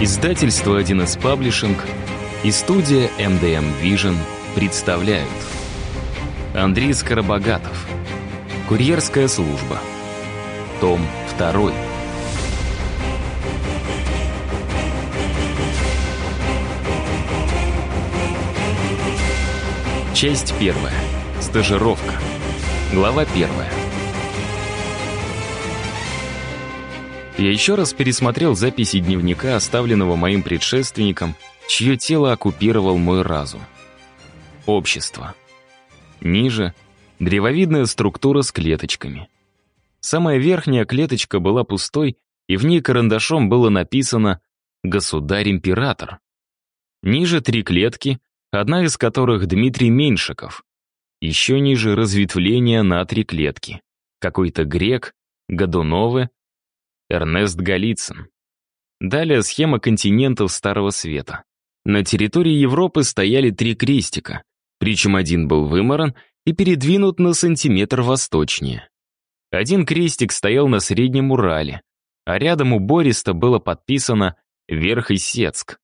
Издательство 1С Паблишинг и студия MDM Vision представляют. Андрей Скоробогатов. Курьерская служба. Том 2 Часть первая. Стажировка. Глава первая. Я еще раз пересмотрел записи дневника, оставленного моим предшественником, чье тело оккупировал мой разум. Общество. Ниже — древовидная структура с клеточками. Самая верхняя клеточка была пустой, и в ней карандашом было написано «Государь-император». Ниже три клетки, одна из которых Дмитрий Меньшиков. Еще ниже разветвление на три клетки. Какой-то грек, Годуновы, Эрнест Голицын. Далее схема континентов Старого Света. На территории Европы стояли три крестика, причем один был выморан и передвинут на сантиметр восточнее. Один крестик стоял на Среднем Урале, а рядом у Бориста было подписано Верх-Исецк.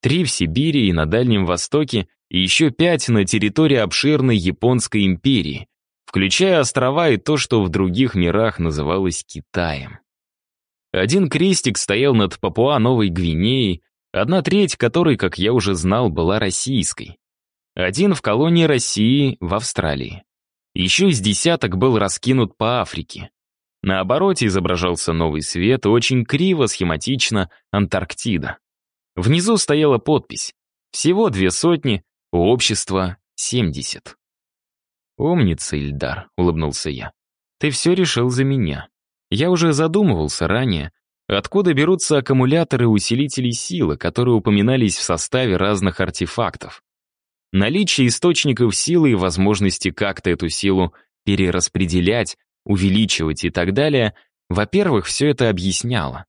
Три в Сибири и на Дальнем Востоке, и еще пять на территории обширной Японской империи, включая острова и то, что в других мирах называлось Китаем. Один крестик стоял над Папуа-Новой Гвинеей, одна треть которой, как я уже знал, была российской. Один в колонии России в Австралии. Еще из десяток был раскинут по Африке. На обороте изображался новый свет, очень криво, схематично, Антарктида. Внизу стояла подпись. Всего две сотни, у общества семьдесят. «Умница, Ильдар», — улыбнулся я. «Ты все решил за меня. Я уже задумывался ранее, откуда берутся аккумуляторы усилителей силы, которые упоминались в составе разных артефактов. Наличие источников силы и возможности как-то эту силу перераспределять, увеличивать и так далее, во-первых, все это объясняло.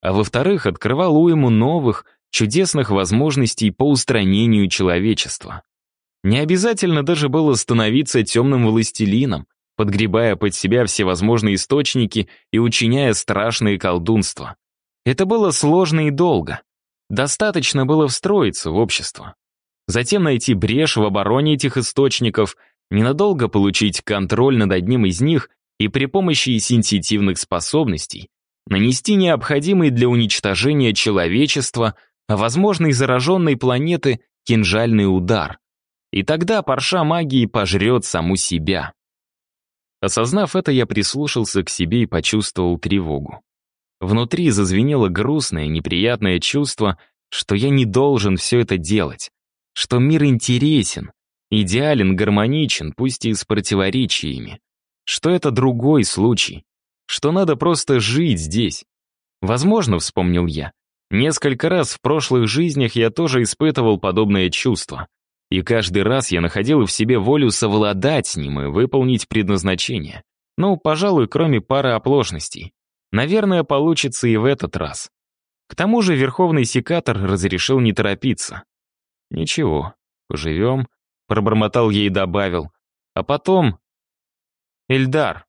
А во-вторых, открывало уйму новых, чудесных возможностей по устранению человечества. Не обязательно даже было становиться темным властелином, подгребая под себя всевозможные источники и учиняя страшные колдунства. Это было сложно и долго. Достаточно было встроиться в общество. Затем найти брешь в обороне этих источников, ненадолго получить контроль над одним из них и при помощи сенситивных способностей нанести необходимый для уничтожения человечества, а возможно и зараженной планеты, кинжальный удар. И тогда парша магии пожрет саму себя. Осознав это, я прислушался к себе и почувствовал тревогу. Внутри зазвенело грустное, неприятное чувство, что я не должен все это делать, что мир интересен, идеален, гармоничен, пусть и с противоречиями, что это другой случай, что надо просто жить здесь. Возможно, вспомнил я, несколько раз в прошлых жизнях я тоже испытывал подобное чувство. И каждый раз я находил в себе волю совладать с ним и выполнить предназначение. Ну, пожалуй, кроме пары оплошностей. Наверное, получится и в этот раз. К тому же Верховный Секатор разрешил не торопиться. «Ничего, поживем», — пробормотал ей и добавил. «А потом...» «Эльдар».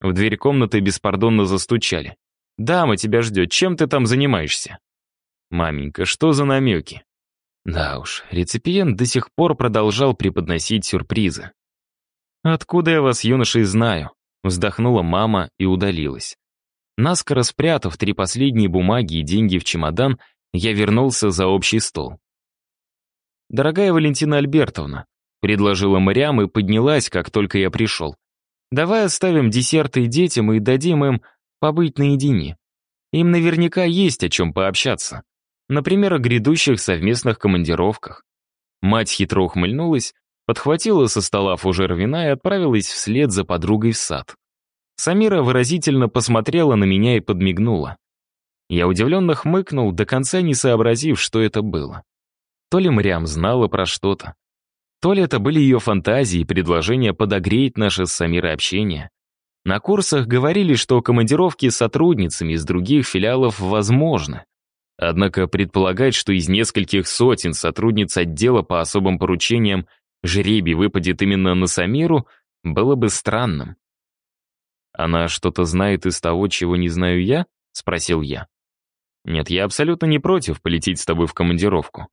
В дверь комнаты беспардонно застучали. «Дама тебя ждет, чем ты там занимаешься?» «Маменька, что за намеки?» Да уж, реципиент до сих пор продолжал преподносить сюрпризы. «Откуда я вас, юношей, знаю?» Вздохнула мама и удалилась. Наскоро спрятав три последние бумаги и деньги в чемодан, я вернулся за общий стол. «Дорогая Валентина Альбертовна», — предложила Мариам и поднялась, как только я пришел. «Давай оставим десерты детям и дадим им побыть наедине. Им наверняка есть о чем пообщаться. Например, о грядущих совместных командировках. Мать хитро ухмыльнулась, подхватила со стола фужер вина и отправилась вслед за подругой в сад. Самира выразительно посмотрела на меня и подмигнула. Я удивленно хмыкнул, до конца не сообразив, что это было. То ли Мариам знала про что-то, то ли это были ее фантазии и предложения подогреть наше с Самирой общение. На курсах говорили, что командировки с сотрудницами из других филиалов возможны. Однако предполагать, что из нескольких сотен сотрудниц отдела по особым поручениям жребий выпадет именно на Самиру, было бы странным. «Она что-то знает из того, чего не знаю я?» — спросил я. «Нет, я абсолютно не против полететь с тобой в командировку.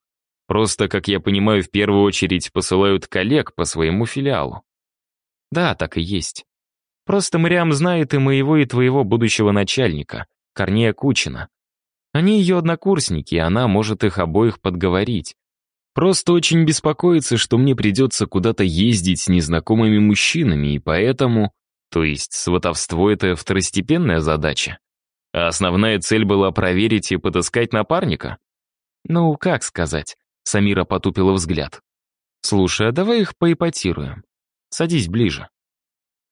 Просто, как я понимаю, в первую очередь посылают коллег по своему филиалу». «Да, так и есть. Просто Мариам знает и моего, и твоего будущего начальника, Корнея Кучина. Они ее однокурсники, и она может их обоих подговорить. Просто очень беспокоится, что мне придется куда-то ездить с незнакомыми мужчинами, и поэтому... То есть сватовство — это второстепенная задача? А основная цель была проверить и подыскать напарника? Ну, как сказать? Самира потупила взгляд. Слушай, а давай их поипотируем. Садись ближе.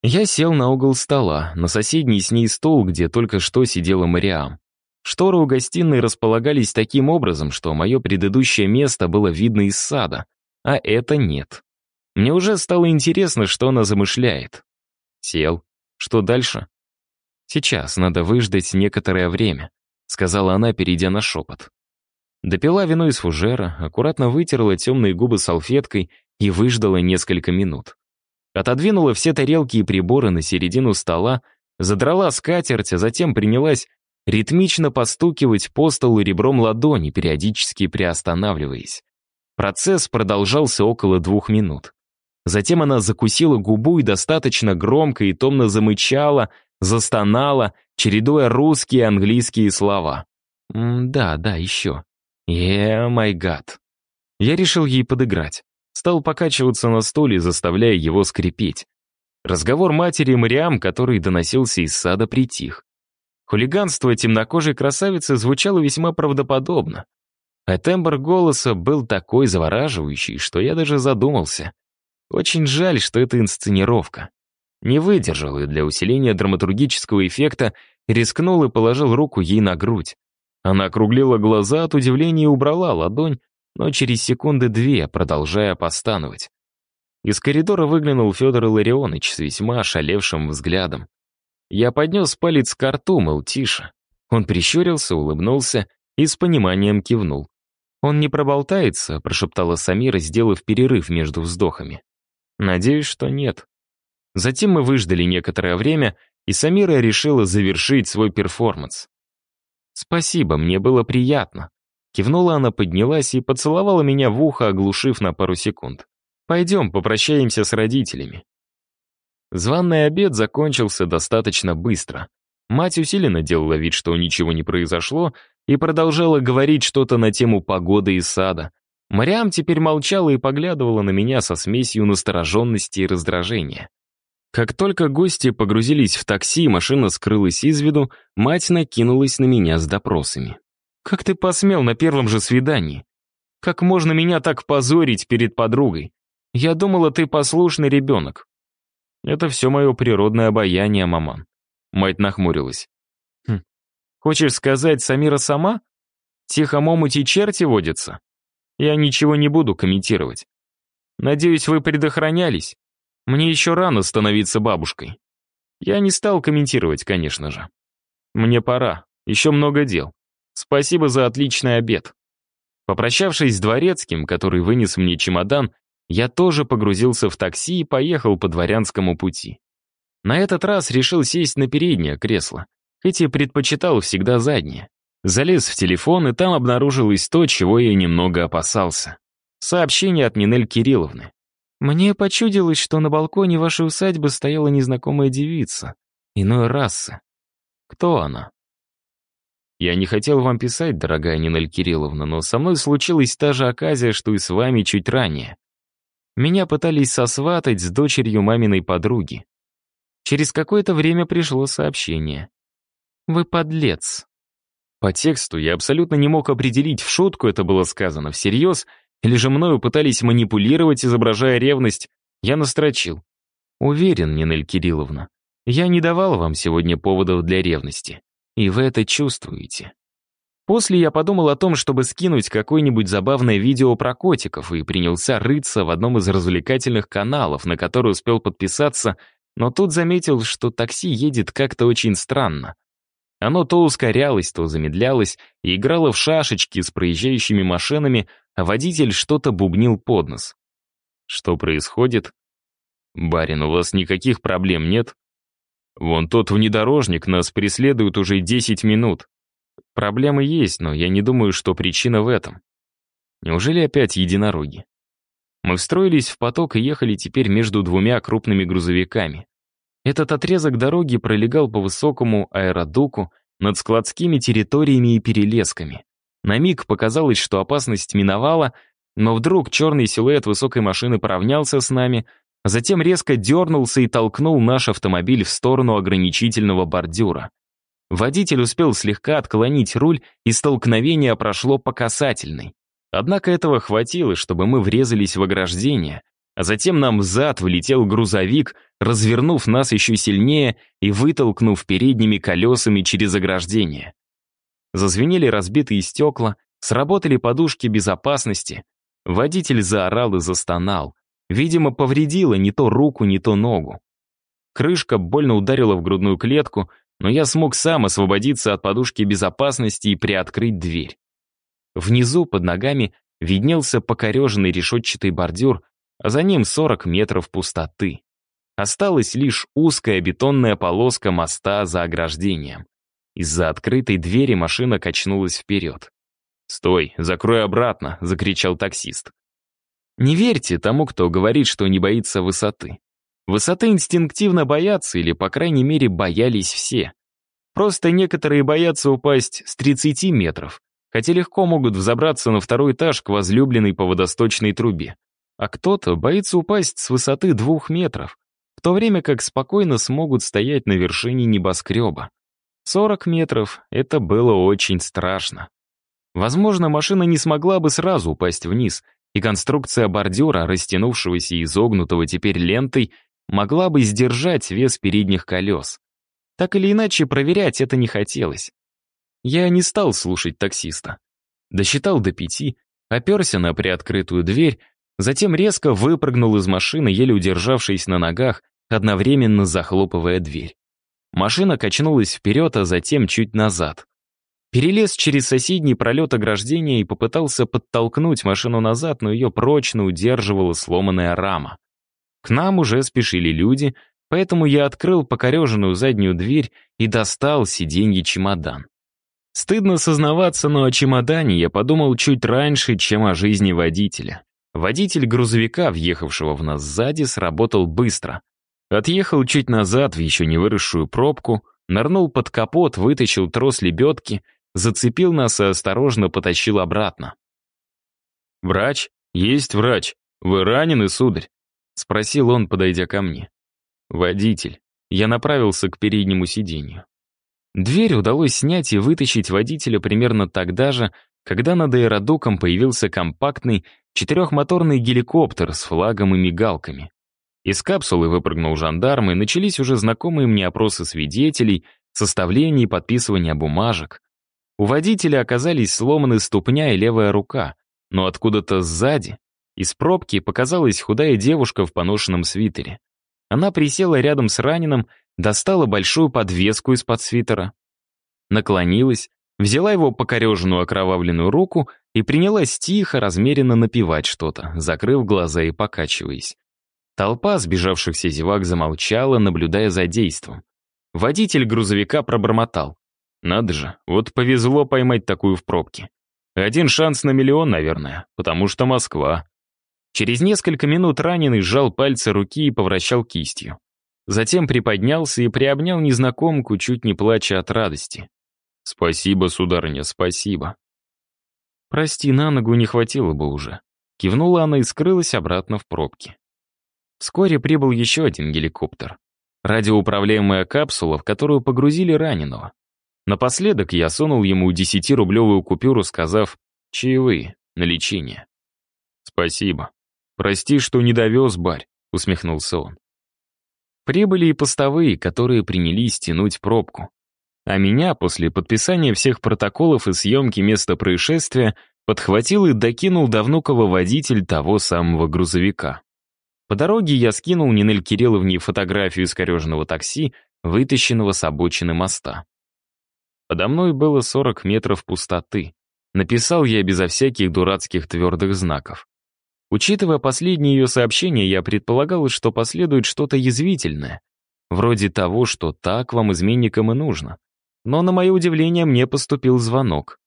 Я сел на угол стола, на соседний с ней стол, где только что сидела Мариам. Шторы у гостиной располагались таким образом, что мое предыдущее место было видно из сада, а это нет. Мне уже стало интересно, что она замышляет. Сел. Что дальше? Сейчас надо выждать некоторое время, сказала она, перейдя на шепот. Допила вино из фужера, аккуратно вытерла темные губы салфеткой и выждала несколько минут. Отодвинула все тарелки и приборы на середину стола, задрала скатерть, а затем принялась ритмично постукивать по столу ребром ладони, периодически приостанавливаясь. Процесс продолжался около двух минут. Затем она закусила губу и достаточно громко и томно замычала, застонала, чередуя русские и английские слова. «Да, да, еще. Е, май гад». Я решил ей подыграть. Стал покачиваться на стуле, заставляя его скрипеть. Разговор матери Мариам, который доносился из сада, притих. Хулиганство темнокожей красавицы звучало весьма правдоподобно. А тембр голоса был такой завораживающий, что я даже задумался. Очень жаль, что это инсценировка. Не выдержал и для усиления драматургического эффекта рискнул и положил руку ей на грудь. Она округлила глаза от удивления и убрала ладонь, но через секунды две, продолжая постановать. Из коридора выглянул Федор Илларионович с весьма ошалевшим взглядом. Я поднес палец к рту, мол, тише. Он прищурился, улыбнулся и с пониманием кивнул. «Он не проболтается», — прошептала Самира, сделав перерыв между вздохами. «Надеюсь, что нет». Затем мы выждали некоторое время, и Самира решила завершить свой перформанс. «Спасибо, мне было приятно». Кивнула она, поднялась и поцеловала меня в ухо, оглушив на пару секунд. «Пойдем, попрощаемся с родителями». Званный обед закончился достаточно быстро. Мать усиленно делала вид, что ничего не произошло, и продолжала говорить что-то на тему погоды и сада. Мариам теперь молчала и поглядывала на меня со смесью настороженности и раздражения. Как только гости погрузились в такси, машина скрылась из виду, мать накинулась на меня с допросами. «Как ты посмел на первом же свидании? Как можно меня так позорить перед подругой? Я думала, ты послушный ребенок. Это все мое природное обаяние, маман. Мать нахмурилась. Хм. Хочешь сказать, Самира сама? Тихо момути черти водятся? Я ничего не буду комментировать. Надеюсь, вы предохранялись. Мне еще рано становиться бабушкой. Я не стал комментировать, конечно же. Мне пора, еще много дел. Спасибо за отличный обед. Попрощавшись с дворецким, который вынес мне чемодан, я тоже погрузился в такси и поехал по дворянскому пути. На этот раз решил сесть на переднее кресло, хоть и предпочитал всегда заднее. Залез в телефон, и там обнаружилось то, чего я немного опасался. Сообщение от Нинель Кирилловны. «Мне почудилось, что на балконе вашей усадьбы стояла незнакомая девица, иной расы. Кто она?» «Я не хотел вам писать, дорогая Нинель Кирилловна, но со мной случилась та же оказия, что и с вами чуть ранее. Меня пытались сосватать с дочерью маминой подруги. Через какое-то время пришло сообщение. «Вы подлец». По тексту я абсолютно не мог определить, в шутку это было сказано, всерьез, или же мною пытались манипулировать, изображая ревность. Я настрочил. Уверен, Нинель Кирилловна, я не давал вам сегодня поводов для ревности. И вы это чувствуете. После я подумал о том, чтобы скинуть какое-нибудь забавное видео про котиков и принялся рыться в одном из развлекательных каналов, на который успел подписаться, но тут заметил, что такси едет как-то очень странно. Оно то ускорялось, то замедлялось и играло в шашечки с проезжающими машинами, а водитель что-то бубнил под нос. Что происходит? «Барин, у вас никаких проблем нет?» «Вон тот внедорожник нас преследует уже 10 минут. Проблемы есть, но я не думаю, что причина в этом. Неужели опять единороги?» Мы встроились в поток и ехали теперь между двумя крупными грузовиками. Этот отрезок дороги пролегал по высокому аэродуку над складскими территориями и перелесками. На миг показалось, что опасность миновала, но вдруг черный силуэт высокой машины поравнялся с нами, затем резко дернулся и толкнул наш автомобиль в сторону ограничительного бордюра. Водитель успел слегка отклонить руль, и столкновение прошло по касательной. Однако этого хватило, чтобы мы врезались в ограждение, а затем нам взад влетел грузовик, развернув нас еще сильнее и вытолкнув передними колесами через ограждение. Зазвенели разбитые стекла, сработали подушки безопасности. Водитель заорал и застонал. Видимо, повредила не то руку, не то ногу. Крышка больно ударила в грудную клетку, но я смог сам освободиться от подушки безопасности и приоткрыть дверь. Внизу, под ногами, виднелся покореженный решетчатый бордюр, а за ним 40 метров пустоты. Осталась лишь узкая бетонная полоска моста за ограждением. Из-за открытой двери машина качнулась вперед. «Стой, закрой обратно!» — закричал таксист. Не верьте тому, кто говорит, что не боится высоты. Высоты инстинктивно боятся, или, по крайней мере, боялись все. Просто некоторые боятся упасть с 30 метров, хотя легко могут взобраться на второй этаж к возлюбленной по водосточной трубе а кто-то боится упасть с высоты двух метров, в то время как спокойно смогут стоять на вершине небоскреба. 40 метров — это было очень страшно. Возможно, машина не смогла бы сразу упасть вниз, и конструкция бордюра, растянувшегося и изогнутого теперь лентой, могла бы сдержать вес передних колес. Так или иначе, проверять это не хотелось. Я не стал слушать таксиста. Досчитал до пяти, оперся на приоткрытую дверь Затем резко выпрыгнул из машины, еле удержавшись на ногах, одновременно захлопывая дверь. Машина качнулась вперед, а затем чуть назад. Перелез через соседний пролет ограждения и попытался подтолкнуть машину назад, но ее прочно удерживала сломанная рама. К нам уже спешили люди, поэтому я открыл покореженную заднюю дверь и достал сиденье чемодан. Стыдно сознаваться, но о чемодане я подумал чуть раньше, чем о жизни водителя. Водитель грузовика, въехавшего в нас сзади, сработал быстро. Отъехал чуть назад в еще не выросшую пробку, нырнул под капот, вытащил трос лебедки, зацепил нас и осторожно потащил обратно. «Врач? Есть врач. Вы ранены, сударь?» — спросил он, подойдя ко мне. «Водитель». Я направился к переднему сиденью. Дверь удалось снять и вытащить водителя примерно тогда же, когда над аэродуком появился компактный четырехмоторный геликоптер с флагом и мигалками. Из капсулы выпрыгнул жандарм, и начались уже знакомые мне опросы свидетелей, составление и подписывание бумажек. У водителя оказались сломаны ступня и левая рука, но откуда-то сзади, из пробки, показалась худая девушка в поношенном свитере. Она присела рядом с раненым, достала большую подвеску из-под свитера, наклонилась, взяла его покореженную окровавленную руку и принялась тихо, размеренно напевать что-то, закрыв глаза и покачиваясь. Толпа сбежавшихся зевак замолчала, наблюдая за действом. Водитель грузовика пробормотал. «Надо же, вот повезло поймать такую в пробке. Один шанс на миллион, наверное, потому что Москва». Через несколько минут раненый сжал пальцы руки и повращал кистью. Затем приподнялся и приобнял незнакомку, чуть не плача от радости. «Спасибо, сударыня, спасибо». «Прости, на ногу не хватило бы уже». Кивнула она и скрылась обратно в пробке. Вскоре прибыл еще один геликоптер. Радиоуправляемая капсула, в которую погрузили раненого. Напоследок я сунул ему десятирублевую купюру, сказав «чаевые» на лечение. «Спасибо. Прости, что не довез, барь», — усмехнулся он. Прибыли и постовые, которые принялись тянуть пробку. А меня после подписания всех протоколов и съемки места происшествия подхватил и докинул до водитель того самого грузовика. По дороге я скинул Нинель Кирилловне фотографию искореженного такси, вытащенного с обочины моста. Подо мной было 40 метров пустоты. Написал я безо всяких дурацких твердых знаков. Учитывая последнее ее сообщение, я предполагал, что последует что-то язвительное, вроде того, что так вам, изменникам, и нужно. Но, на мое удивление, мне поступил звонок.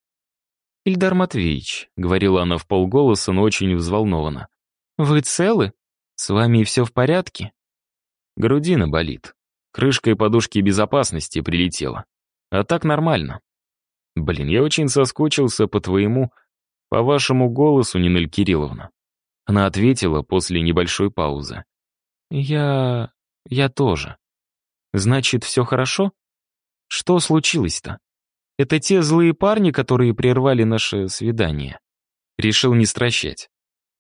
«Ильдар Матвеевич», — говорила она в полголоса, но очень взволнованно. «Вы целы? С вами все в порядке?» Грудина болит. Крышка и подушки безопасности прилетела. А так нормально. Блин, я очень соскучился по твоему, по вашему голосу, Нинель Кирилловна. Она ответила после небольшой паузы. Я... я тоже. Значит, все хорошо? Что случилось-то? Это те злые парни, которые прервали наше свидание. Решил не стращать.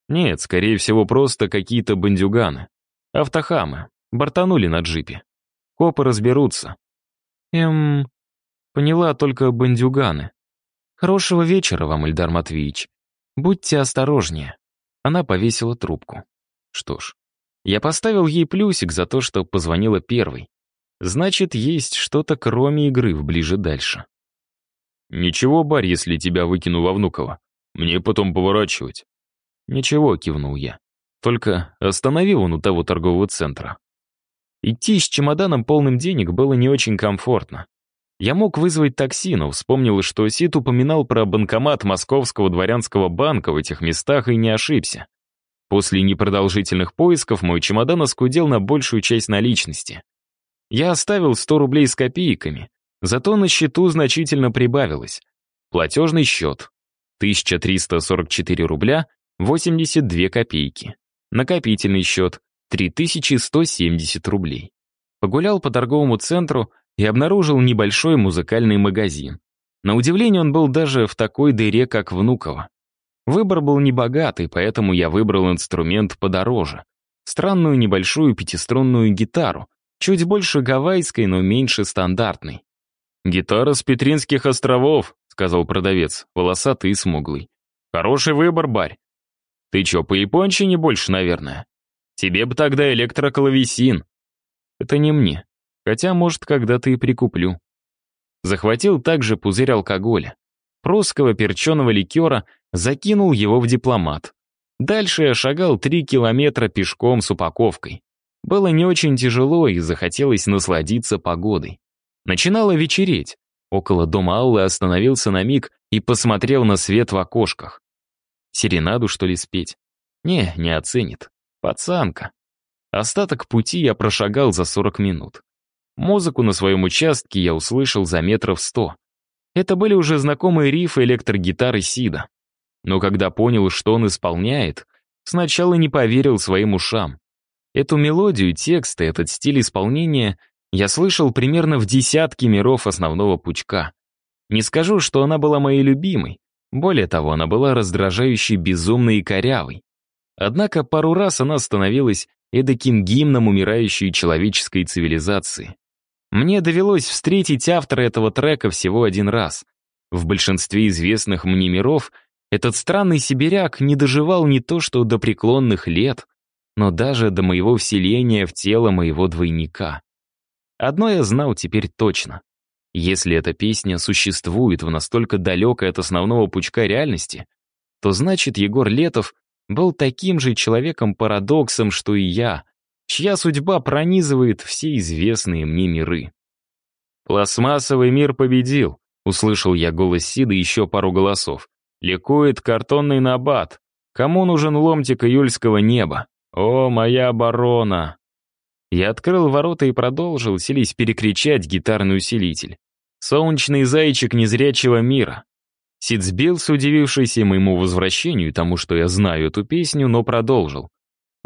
Нет, скорее всего, просто какие-то бандюганы. Автохамы. Бортанули на джипе. Копы разберутся. Эм, поняла только бандюганы. Хорошего вечера вам, Ильдар Матвеевич. Будьте осторожнее. Она повесила трубку. Что ж, я поставил ей плюсик за то, что позвонила первой. Значит, есть что-то кроме игры в ближе дальше. «Ничего, Барь, если тебя выкину во Внуково. Мне потом поворачивать». «Ничего», — кивнул я. «Только остановил он у того торгового центра. Идти с чемоданом полным денег было не очень комфортно. Я мог вызвать такси, но вспомнил, что Сид упоминал про банкомат Московского дворянского банка в этих местах и не ошибся. После непродолжительных поисков мой чемодан оскудел на большую часть наличности. Я оставил 100 рублей с копейками, зато на счету значительно прибавилось. Платежный счет — 1344 рубля 82 копейки. Накопительный счет 3170 рублей. Погулял по торговому центру и обнаружил небольшой музыкальный магазин. На удивление он был даже в такой дыре, как Внуково. Выбор был небогатый, поэтому я выбрал инструмент подороже. Странную небольшую пятиструнную гитару, чуть больше гавайской, но меньше стандартной. «Гитара с Петринских островов», — сказал продавец, волосатый и смуглый. «Хороший выбор, барь. Ты чё, по япончине больше, наверное?» Тебе бы тогда электроклавесин. Это не мне. Хотя, может, когда-то и прикуплю. Захватил также пузырь алкоголя. Прусского перченого ликера закинул его в дипломат. Дальше я шагал три километра пешком с упаковкой. Было не очень тяжело и захотелось насладиться погодой. Начинало вечереть. Около дома Аллы остановился на миг и посмотрел на свет в окошках. Серенаду, что ли, спеть? Не, не оценит. Пацанка. Остаток пути я прошагал за 40 минут. Музыку на своем участке я услышал за метров сто. Это были уже знакомые рифы электрогитары Сида. Но когда понял, что он исполняет, сначала не поверил своим ушам. Эту мелодию, тексты, этот стиль исполнения я слышал примерно в десятке миров основного пучка. Не скажу, что она была моей любимой. Более того, она была раздражающей, безумной и корявой. Однако пару раз она становилась эдаким гимном умирающей человеческой цивилизации. Мне довелось встретить автора этого трека всего один раз. В большинстве известных мне миров этот странный сибиряк не доживал не то что до преклонных лет, но даже до моего вселения в тело моего двойника. Одно я знал теперь точно. Если эта песня существует в настолько далекой от основного пучка реальности, то значит Егор Летов был таким же человеком-парадоксом, что и я, чья судьба пронизывает все известные мне миры. «Пластмассовый мир победил», — услышал я голос Сида и еще пару голосов. «Ликует картонный набат. Кому нужен ломтик июльского неба? О, моя оборона!» Я открыл ворота и продолжил, селись перекричать гитарный усилитель. «Солнечный зайчик незрячего мира. Сид сбился, удивившийся моему возвращению, тому, что я знаю эту песню, но продолжил.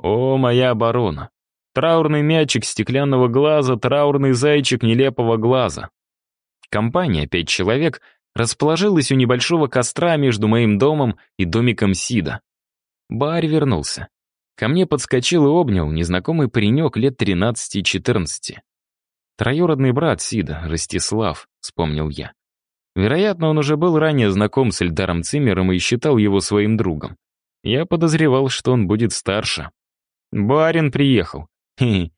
«О, моя оборона! Траурный мячик стеклянного глаза, траурный зайчик нелепого глаза!» Компания, пять человек, расположилась у небольшого костра между моим домом и домиком Сида. Барь вернулся. Ко мне подскочил и обнял незнакомый паренек лет 13-14. Троюродный брат Сида, Ростислав, вспомнил я. Вероятно, он уже был ранее знаком с Эльдаром Циммером и считал его своим другом. Я подозревал, что он будет старше. Барин приехал. Хе -хе.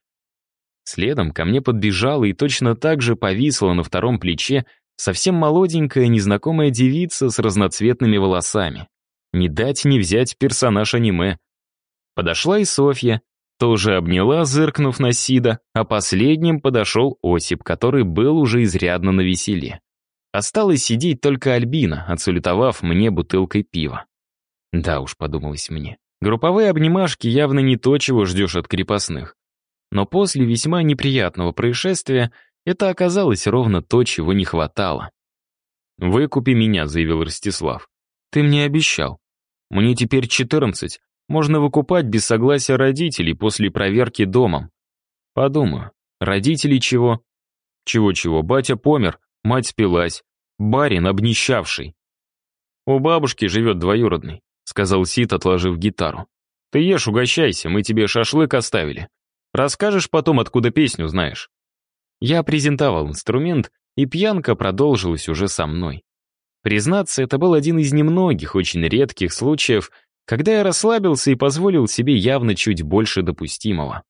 Следом ко мне подбежала и точно так же повисла на втором плече Совсем молоденькая, незнакомая девица с разноцветными волосами. Не дать не взять персонаж аниме. Подошла и Софья, тоже обняла, зыркнув на Сида, а последним подошел Осип, который был уже изрядно на веселе. Осталось сидеть только Альбина, отсулетовав мне бутылкой пива. Да уж, подумалось мне. Групповые обнимашки явно не то, чего ждешь от крепостных. Но после весьма неприятного происшествия это оказалось ровно то, чего не хватало. «Выкупи меня», — заявил Ростислав. «Ты мне обещал. Мне теперь 14. Можно выкупать без согласия родителей после проверки домом. Подумаю, родители чего? Чего-чего, батя помер, мать спилась, барин обнищавший. У бабушки живет двоюродный сказал Сид, отложив гитару. «Ты ешь, угощайся, мы тебе шашлык оставили. Расскажешь потом, откуда песню знаешь». Я презентовал инструмент, и пьянка продолжилась уже со мной. Признаться, это был один из немногих, очень редких случаев, когда я расслабился и позволил себе явно чуть больше допустимого.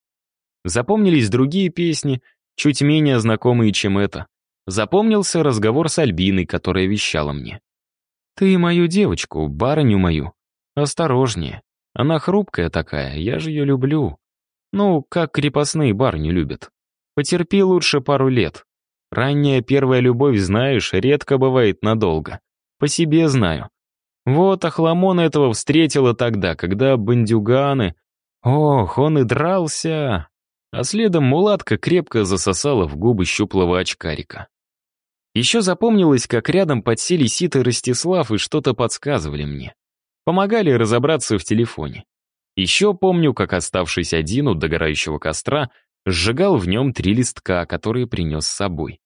Запомнились другие песни, чуть менее знакомые, чем это. Запомнился разговор с Альбиной, которая вещала мне. «Ты мою девочку, барыню мою, Осторожнее. Она хрупкая такая, я же ее люблю. Ну, как крепостные барни любят. Потерпи лучше пару лет. Ранняя первая любовь, знаешь, редко бывает надолго. По себе знаю. Вот Ахламон этого встретила тогда, когда бандюганы... Ох, он и дрался. А следом мулатка крепко засосала в губы щуплого очкарика. Еще запомнилось, как рядом подсели Сит и Ростислав и что-то подсказывали мне. Помогали разобраться в телефоне. Еще помню, как, оставшись один у догорающего костра, сжигал в нем три листка, которые принес с собой.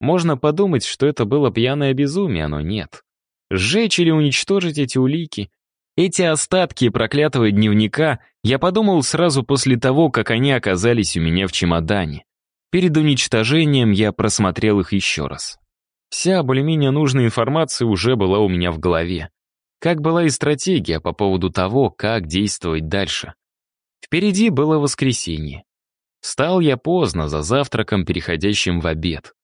Можно подумать, что это было пьяное безумие, но нет. Сжечь или уничтожить эти улики, эти остатки проклятого дневника я подумал сразу после того, как они оказались у меня в чемодане. Перед уничтожением я просмотрел их еще раз. Вся более-менее нужная информация уже была у меня в голове как была и стратегия по поводу того, как действовать дальше. Впереди было воскресенье. Встал я поздно, за завтраком, переходящим в обед.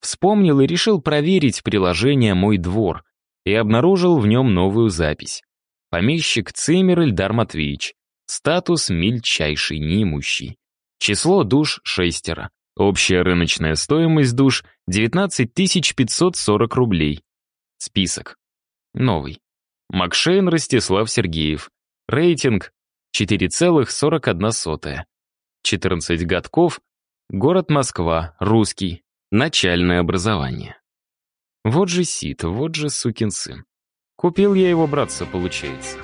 Вспомнил и решил проверить приложение «Мой двор» и обнаружил в нем новую запись. Помещик Цимер Ильдар Матвеевич. Статус мельчайший, неимущий. Число душ — шестеро. Общая рыночная стоимость душ — 19 540 рублей. Список. Новый. Макшейн Ростислав Сергеев. Рейтинг 4,41. 14 годков. Город Москва. Русский. Начальное образование. Вот же Сид, вот же сукин сын. Купил я его братца, получается.